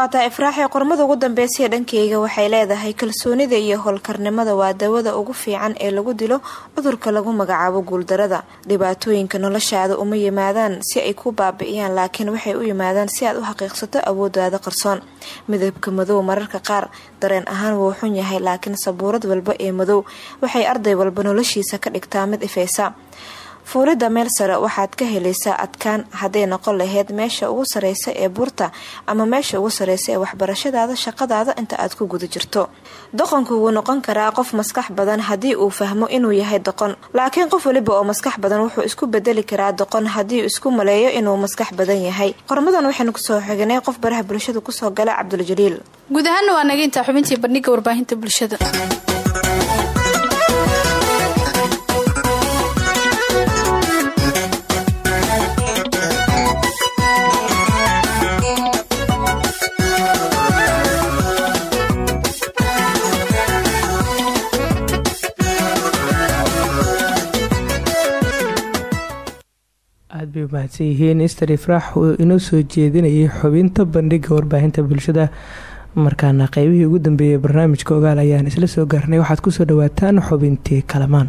waataa ifraaxee qormada ugu dambeysay dhankeyga waxay leedahay kalsoonida iyo howlkarnimada waa dawada ugu fiican ee lagu dilo cudurka lagu magacaabo guuldarada dhibaatooyinka noloshaada uma yimaadaan si ay ku baabi'iyaan laakiin waxay u yimaadaan si aad u xaqiiqsato awoodaada qarsoon. Midabka madow mararka qaar dareen ahaan wuu xun yahay laakiin sabuurad walba ee madow waxay arday walba noloshiisa ka dhigtaa mid ifaysa fuulidda meel sare waxaad ka helaysaa adkaan hadday noqon lahayd meesha ugu sareysa ee buurta ama meesha ugu sareysa ee waxbarashadaada shaqadaada inta aad ku guda jirto. Doqonku wuu noqon karaa qof maskax badan haddii uu fahmo inuu yahay doqon. Laakiin qof waliba oo maskax badan wuxuu isku bedeli karaa doqon haddii isku maleeyo inuu maskax badan yahay. Qormadan waxaynu ku soo xignay qof baraha bulshada ku soo gala cabduljaliil guud ahaana waa naga xubintii bandhiga warbaahinta bulshada aad bay umahadsan yihiin ister ifraax uu inoo soo jeedinayay xubinta bandhiga warbaahinta bulshada. Markaana qeybihii ugu dambeeyay barnaamijka ogaal ayaan isla soo gaarnay. Waxaad ku soo dhawaataan xubintii kalamaan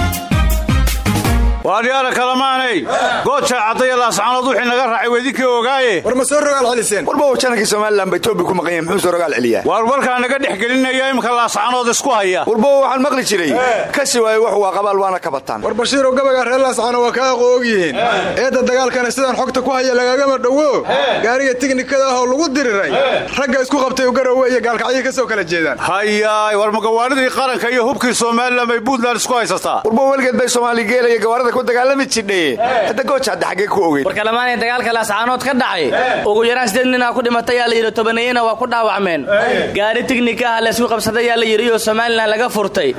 waadyaala kalamaanay. Gooja caddaya laascanood wixii naga raacay wedinkii ogaaye war ma soo rogaal celiseen warba wajanankii somalilan ba etoobiya ku maqan yahay muxuu soo rogaal celiyaa? Waar warkaa naga dhex gelinaya imika laascanood isku haya. Warba waxaan maqli jiray kasi waaye wax waa qabaal waana ka bataan. War bashiirow gabagaa reer laascano waa ka aqo og yihiin. Eedda dagaalkana sidaan xogta ku haya lagagama dhowo gaariga tiknikada ahoo lagu diriray. Ragga isku qabtay u garowe iyo gaalkacyihii ka soo kala jeedaan. Hayaay war magawaanidii qaranka iyo hubkii somalilan bay buntland isku haysataa warba weligeed bay soomaali geelaya soomaalida ku dagaalami jidhay hadda gooja hadda xaggee ku ogeyn. War kalamaanay dagaalka laascaanood ka dhacay. Ugu yaraan sideed ninaa ku dhimatay yaa la yidhi tobanayena waa ku dhaawacmeen. Gaari tignika ah laysku qabsaday yaa la yidhi oo somalilan laga furtay.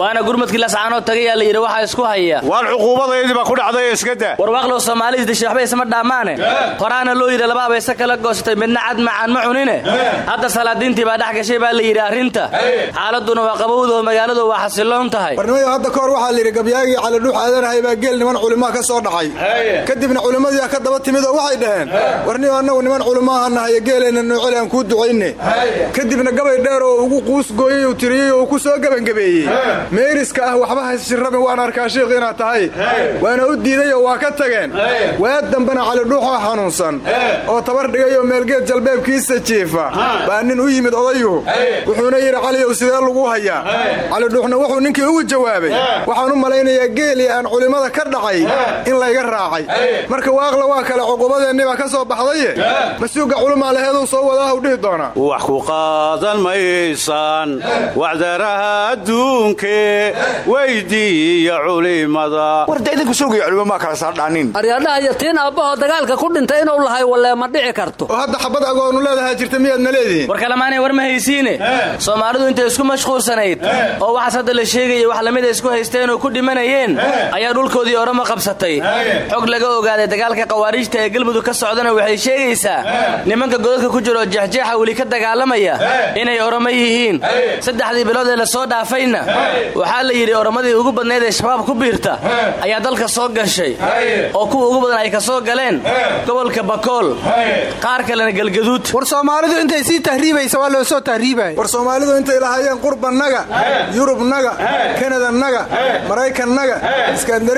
Waana gurmadkii laascaanood tagay yaa la yidhi waxaa isku haya. Waar cuquubadaydii baa ku dhacday iskada warwaaqlow soomaalidii dishay waxba isma dhaamaane. Horaana loo yidhi laba abayse kala goostay midna cad macaan ma cunine. Hadda salaadiintii baa dhex gashay baa la yidhi arrinta. Xaaladuna waa qabowdaoo magaaladu waa xasiloon tahay. Warnimayo hadda kahor waxaa layidhi gabyaagii calidhuux aadanahay baa geel niman culimaa ka soo dhacay. Kadibna culimmadiia ka daba timid oo waxay dhaheen warniyo annagu niman culimaaha nahayo geelayna noocole aan kuu ducayne. Kadibna gabay dheer oo ugu quusgooyey uu tiriyey oo ku soo gebangabeeyey meeriska ah waxba haysshirrabin waan arkaa shiikh inaad tahay. Waana u diidayoo waa ka tageen. Waa dambana calidhuuxoo xanuunsan. Oo tabar dhigayoo meelgeed jalbeebkiisa jiifa. Baa nin u yimid odayuhu wuxuuna yidhi caliyow sidee lagu hayaa? Calidhuuxna wuxuu ninkii ugu jawaabay waxaan u malaynayaa geelii aan culimmada ka dhacay in layga raacay. Marka waaqla waa kale cuqubadeenni baa ka soo baxdaye masuuga culumaa laheeduu soo wadaahu dhihi doonaa wax ku qaadan maysaan wacdaraha adduunke weydiiya culimada. Warda idinku sugaya culimo maa kala saardhaanin aryadhaha yatiin aabbahoo dagaalka ku dhintay inuu lahay wallee ma dhici karto. Oo hadda xabad agoonu leedahaa jirta miyaadna leedihiin? War kalamaanay war ma haysiine. Soomaalidu intay isku mashquulsanayd. Oo waxaas hadda la sheegaya wax lamida isku haysteen oo ku dhimanayeen. Ayaa dhulkoodii orama qabsatay. Xog laga ogaaday dagaalka khawaariijta ee galmudug ka socdana waxay sheegaysaa nimanka godadka ku jiro jeexjeexa weli ka dagaalamaya inay oramo yihiin. Saddexdii bilood ee la soo dhaafayna waxaa la yidhi oramadii ugu badnayd ee shabaab ku biirta ayaa dalka soo gashay oo kuwa ugu badan ay ka soo galeen gobolka bakool qaar kalena galgaduud. War soomaalidu intay sii tahriibaysa waa loo soo tahriibaya war soomaalidu intay lahaayeen qurbannaga yurubnaga kanadanaga maraykannaga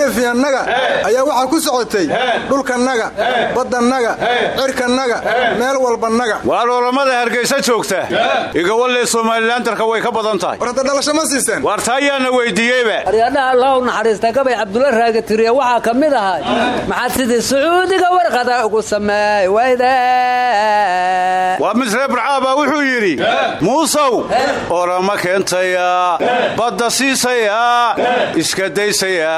iskandarefiyannaga ayaa waxaa ku socotay dhulkannaga baddannaga cirkannaga meel walbannaga waar olamada hargaysa joogta? Igawalee somalilantarka way ka badan tahay. War hadda dhalasho ma siiseen. Waar taa yaana weydiiyeyba aryadhaha allahu naxariista gabay cabdulla raagatiriya waxaa ka mid ahay? Maxaad sidii sacuudiga warqada ugu sameey wayde waa mid reer barcaabaa wuxuu yidhi muusow orama keentaya badda siisaya iska daysaya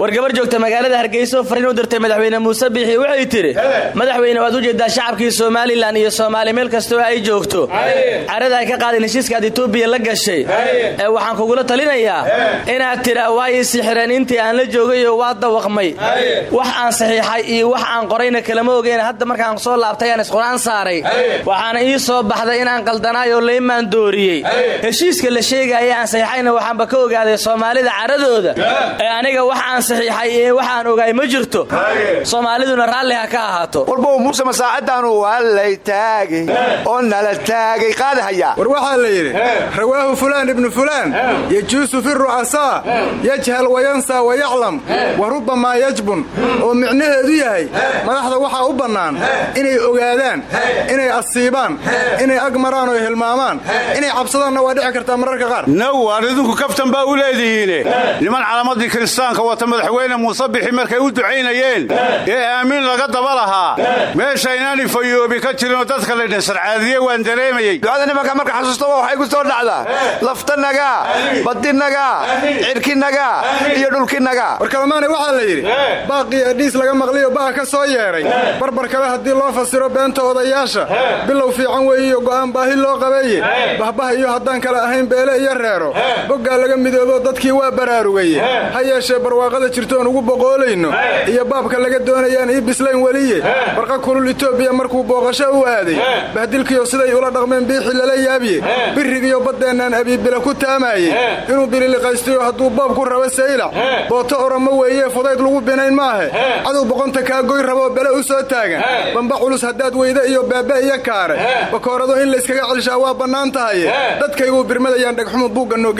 war gabar joogta magaalada hargeysa oo fariin u dirtay madaxweyne muuse biixi waxay tidhi madaxweyne waad u jeedaa shacabkii somalilan iyo soomaali meel kastoo ay joogto. Carada ay ka qaadeen heshiiska aad etoobiya la gashay. Ee waxaan kugula talinayaa inaad tidhaa waa ii sixireen intii aan la joogayoo waa dawaqmay. Wax aan saxiixay iyo wax aan qorayna kalama ogeyn. Hadda markaan soo laabtay aan isqur-aan saaray. Waxaana ii soo baxday inaan qaldanaayoo laymaan dooriyey. Heshiiska la sheegaya aan saxiixayna waxaanba ka ogaaday soomaalida caradooda ee aniga wax aan saxiixay ee wax aan ogaay ma jirto. Soomaaliduna raalli ha ka ahaato. Warbow muuse masaacadaanu waa lay taagay oo nala taagay qaadahaya. War waxaa la yidhi rawaahu fulaan ibnu fulaan yajuusu fi ru'asaa yajhal wayansaa wayaclam wa rubbamaa yajbun. Oo micnaheedu yahay madaxda waxaa u bannaan inay ogaadaan inay asiibaan inay ag maraan oo hilmaamaan inay cabsadaanna waa dhici kartaa mararka qaar. Idinku kaftan baa u leedihiine niman calamadii kiristaanka wata madaxweyne muuse bixi markay u ducaynayeen ee aamiin laga daba lahaa meesha inaanay fayoobi ka jirinoo dadka laydhin sarcaadiye waan dareemayey. Ducada nimanka marka xasuusta waxay ku soo dhacdaa. Laftanaga badinaga cirkinaga iyo dhulkinaga war kalamaanay waxaa la yidhi baaqii adhiis laga maqliyo ba'a ka soo yeedhay barbar kale haddii loo fasiro beenta odayaasha. Bilow fiican weeyiyo go'aan baahi loo qabeeye bahbah iyo haddaan kale ahayn beele iyo reero. Boggaa laga midoobo dadkii waa baraarugaye ha yeeshee barwaaqada jirtoon ugu boqoolayno. Iyo baabka laga doonayaan ii bislayn weliye. Barqa kulul itoobiya markuu booqasho u aaday. Bahdilkiyo siday ula dhaqmeen biixi lala yaabiye birigiyo baddeennan abiibila ku taamaayey inuu bililiqaystayo hadduu boob ku rabo saylac booto oramo weeye fudayd lagu binayn maahe. Cadow boqonta kaagoy raboo bele u soo taagan. Bamba culus haddaad weyda iyo beebe iyo kaare. Bakoorado in layskaga celshaa waa bannaan tahaye dadkayguu birmadayaan dhegxumu buugga noo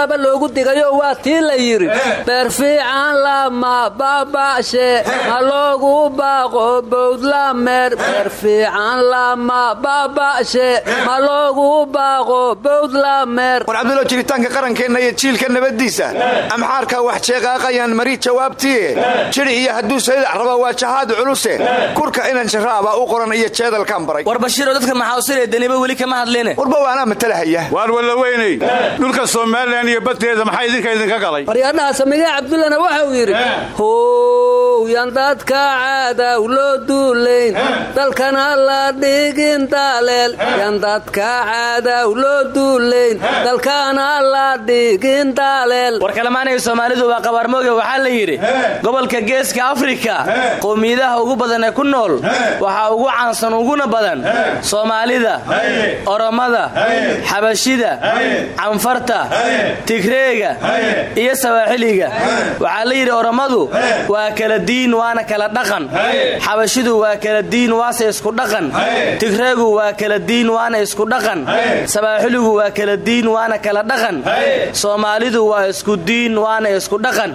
horeaba loogu digayo waa tii la yidhi beer fiican lama baaba'she ha loogu baaqo bowdlameer beer fiican lama baaba'she ma loogu baaqo bowdlameer war cabdulo jiritaanka qarankeenna iyo jiilka nabaddiisa amxaarka wax jeeqaaqayaan mari jawaabtiye jiri iyo hadduu saydac raba waa jahaad culuse kurka inan jaraaba u qoran iyo jeedalkaan baray. War bashiiroo dadka maxausiree daniba weli kama hadline warba waanaa matalahaya waar wallaweyney dhulka somalilan iyo badteeda maxaa idinka idinka galay? Maryaadhaha samigee cabdullana waxa uu yidhi how yan dadka caadaw loo duulayn dalkana la dhigin daaleel yan dadka caadaw loo duulayn dalkana la dhigin daaleel war kalemaanay soomaalidu waa qabaarmooge waxaa la yidhi gobolka geeska afrika qowmiyadaha ugu badan ee ku nool waxaa ugu caansan uguna badan soomaalida oromada xabashida canfarta tigreega iyo sawaaxiliga. Waxaa la yidhi oromadu waa kala diin waana kala dhaqan. Xabashidu waa kala diin waase isku dhaqan. Tigreegu waa kala diin waana isku dhaqan. Sabaaxiligu waa kala diin waana kala dhaqan. Soomaalidu waa isku diin waana isku dhaqan.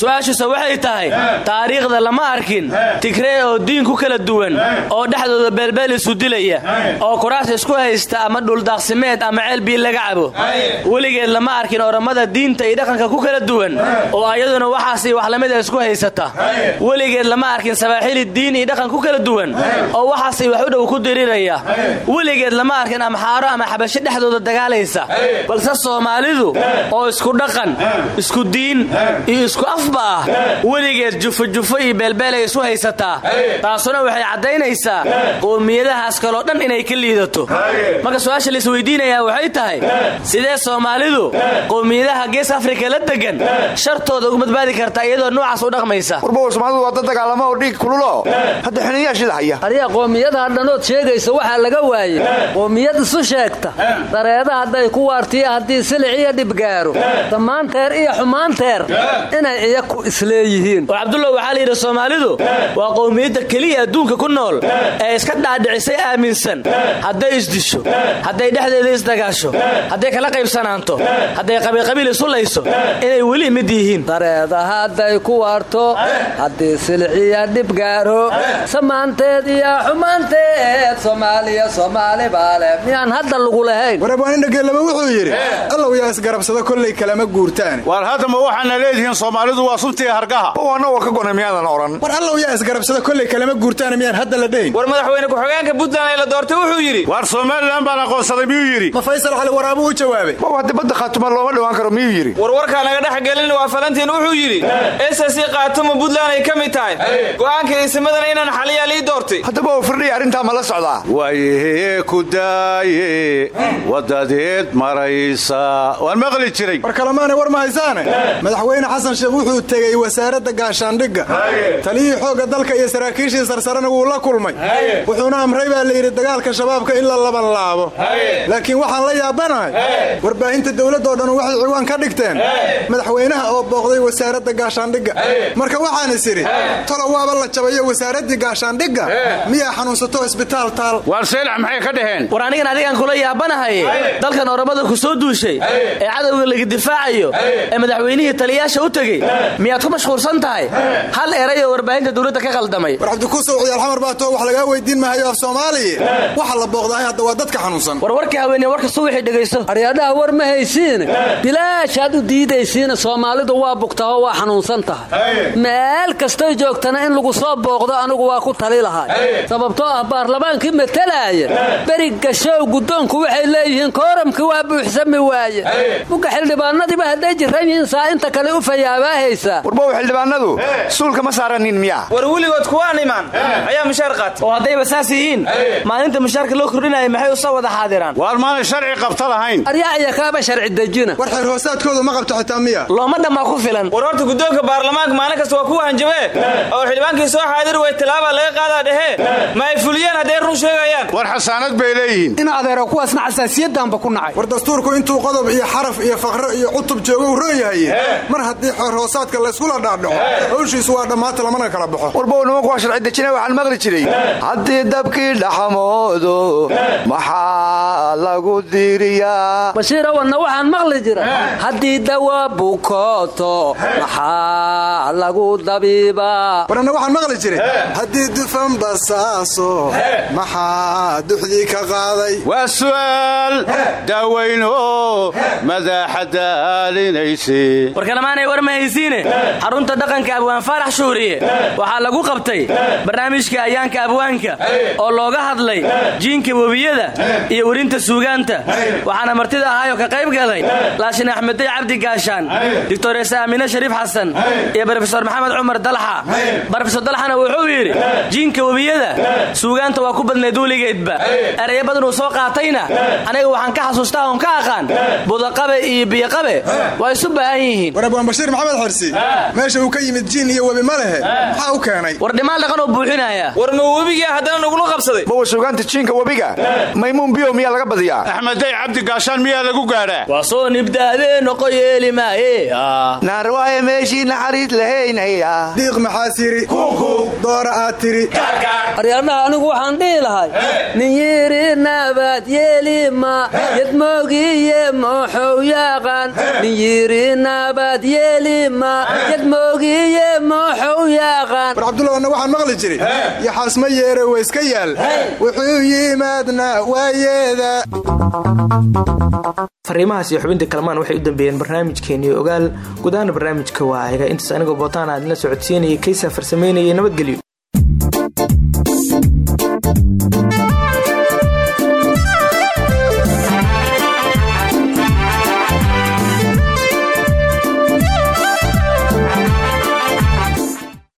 Su'aashuse waxay tahay taariikhda lama arkin. Tigree oo diin ku kala duwan oo dhexdooda beelbeel isu dilaya oo kuraas isku haysta ama dhuldaaqsimeed ama ceel bii laga cabo. Weligeed lama arkin oromada diinta iyo dhaqanka ku kala duwan oo ayaduna waxaas wax lamida isku haysata. Weligeed lama arkin sabaaxili diin iyo dhaqan ku kala duwan oo waxaas wax u dhow ku diriraya. Weligeed lama arkin amxaaro ama xabasho dhexdooda dagaalaysa. Balse soomaalidu oo isku dhaqan isku diin iyo isku afba ah weligeed jufojufo iyo beelbeel ay isu haysataa taasuna waxay caddaynaysaa qowmiyadahaas kaloo dhan inay ka liidato. Marka su'aasha laisweydiinayaa waxay tahay sidee soomaalidu qowmiyadaha gees afrika la degan shartooda ugu badbaadi kartaa iyadoo noocaas u dhaqmaysa. Warbow soomaalidu waa dad dagaalamo oo dhiig kululo. Hadda xiniyaa shida haya. Aryaa qoomiyadaha dhanood sheegaysa waxaa laga waayey qoomiyad isu sheegta. Dareeda hadday ku waartiya haddii silic iyo dhibgaaro dhammaanteer iyo xumaanteer inay iyaku isleeyihiin. War cabdullah waxaa layidhi soomaalidu waa qowmiyadda keliya adduunka ku nool ee iska dhaadhicisay aaminsan. Hadday isdisho hadday dhexdeeda isdagaasho hadday kala qaybsanaanto hadday qabiilqabiil isu layso inay weli mid yihiin. Dareeda hadday ku waarto haddii siliciya dhibgaaro samaanteed iyo xumaanteed soomaaliya soomaali baale miyaan hadda lagu lahayn? Warabwaanindhageellaba wuxuu yidhi allow yaa isgarabsado kollay kalama guurtaane war haddama waxaana leedihiin soomaalidu waa suntii hargaha? Anna waa ka gonay miyaadan odhan. War allow yaa isgarabsado kollay kalama guurtaane miyaan hadda la dhayn war madaxweyne ku-xigeenka puntland ee la doortay wuxuu yidhi war somalilan baan aqoonsaday miyuu yidhi? Ma faysal cali waraabuu u jawaabay. Wow haddi badda khaatuma looma dhowaan karo miyuu yidhi? Warwarkaa naga dhex gelin waa falantiin wuxuu yidhi ss khaatuma puntland ay ka mid tahay. Go'aanka isimadana inaan xaliyaa lii doortay. Haddaba uu firdhiya arrintaa ma la socdaa? Waayehee ku daaye wadadeed maraysa. Waan maqli jiray. War kalemaanay war ma haysaane? Madaxweyne xasan sheekh wuxuu tegey wasaaradda gaashaandhigga. Taliyihii xoogga dalka iyo saraakiishii sarsarena wuu la kulmay. Wuxuuna amray baa layidhi dagaalka shabaabka in la labanlaabo laakiin waxaan la yaabanahay warbaahinta dowladdoo dhan waxay ciwaan ka dhigteen. Madaxweynaha oo booqday wasaaradda gaashaandhigga. Marka waxaan is idhi tolo waaba la jabayo wasaaraddii gaashaandhigga miyaa xanuunsato isbitaal taal. Waar seelax maxay ka dhaheen? War anigan adigaan kula yaabanahay. Dalkan oromada ku soo duushay ee cadowga laga difaacayo ee madaxweynihii taliyaasha u tegey miyaad ku mashquulsan tahay? Hal eray oo warbaahinta dowladda ka qaldamay war cabdikuusow ciyaalxamar baa too wax lagaa weydiin mahayo af soomaaliya waxa la booqdahay hadda waa dadka xanuunsan. War warkii haweeney warka suwixii dhegaysto aryaadhaha war ma haysiine bilaashaad u diidaysiina soomaalidu waa bugtaho waa xanuunsan tahay meel kastoy joogtana in lagu soo booqdo anigu waa ku tali lahay. Sababtoo ah baarlamaankii matalaaya beriga show guddoonku waxay leeyihiin kooramkii waa buuxsami waaye. Buga xildhibaanadiiba hadday jiran yihiin saa inta kale u fayaabahaysaa warbow xildhibaanadu suulka ma saaranin miyaa war weligood kuwaan imaan ayaa mushaar qaata oo haddayba saas yihiin maalinta mushaarka loo kordhinaya maxay u soo wada xaadiraan? Waar maanay sharci qabta lahayn. Aryaa iyo kaaba sharci dejina war xeer hoosaadkooda ma qabto xitaa miya. Looma dhammaa ku filan. War horta guddoonka baarlamaanka maalin kasta waa kuwa hanjabee oo xildhibaankii soo xaadir way tilaabaa laga qaadaa dhehee ma ay fuliyeen hadday run sheegayaan. War xasaanad bay leeyihiin. In adeero kuwaasna xasaasiyadanba ku nacay. War dastuurku intuu qodob iyo xaraf iyo faqro iyo cutub joogo u roon yahay mar haddii xeer hoosaadka layskula dhaadhaco hawshiisu waa dhammaata lamana kala baxo. Warbow nimanku waa sharci dejina waxaan maqli jiray. Haddii dabkii dhaxamoodo maxaa lagu diiriyaa? Bashiirawanna waxaan maqli haddii dawa bukooto maxaa lagu dabiibaa waranna waxaan maqli jiray. Haddii dufan basaaso maxaa duxdii ka qaaday. Waa su'aal daaweyno madaaxa daalinayse warkalamaanay war ma haysiine xarunta dhaqanka abwaan faarax shuuriye. Waxaa lagu qabtay barnaamijka ayaanka abwaanka oo looga hadlay jiinka webiyada iyo werinta suugaanta. Waxaana martida ahaayoo ka qayb galay laashin axmeday cabdi gaashaan doctores aamine shariif xasan iyo brofesor maxamed cumar dalxa. Brofesor dalxana wuxuu yidhi jiinka webiyada suugaanta waa ku badnayd weligeedba ereyo badan uu soo qaatayna aniga waxaan ka xasuustaa oon ka aqaan. Budaqabe iyo biyoqabe waa isu baahan yihiin. War abwaan bashiir maxamed xorsi meesha uu ka yimid jiin iyo webi ma lehe. Maxaa u keenay. War dhimaal dhaqan oo buuxinaya. War ma webiga haddana nagula qabsaday. Mawa sugaanta jiinka webiga? Maymuun biyow miyaa laga badiyaa? Axmeday cabdi gaashaan miyaa lagu gaadhaa waa soo nibdaadee noqo yeeli maaye naarwaaye meeshii naxariis lahaynaya diiq maxaas yidhi doora aad tiri. Aryaadhaha anigu waxaan dhihi lahay nin yiri nabaad yeelima yadmoogiye mooxow yaaqan nin yiri nabaad yeelima yadmoogiye mooxow yaaqan war cabdullahanna waxaan maqli jiray. Yaxaas ma yeere wa iska yaal. Wuxuu yimaadna waayeeda kalamaan waxay u dambeeyeen barnaamijkeennii ogaal gudahaana barnaamijka waa intaas anigoo bootaan aad la socodsiinayay kaysaa farsamaynayay nabadgelyo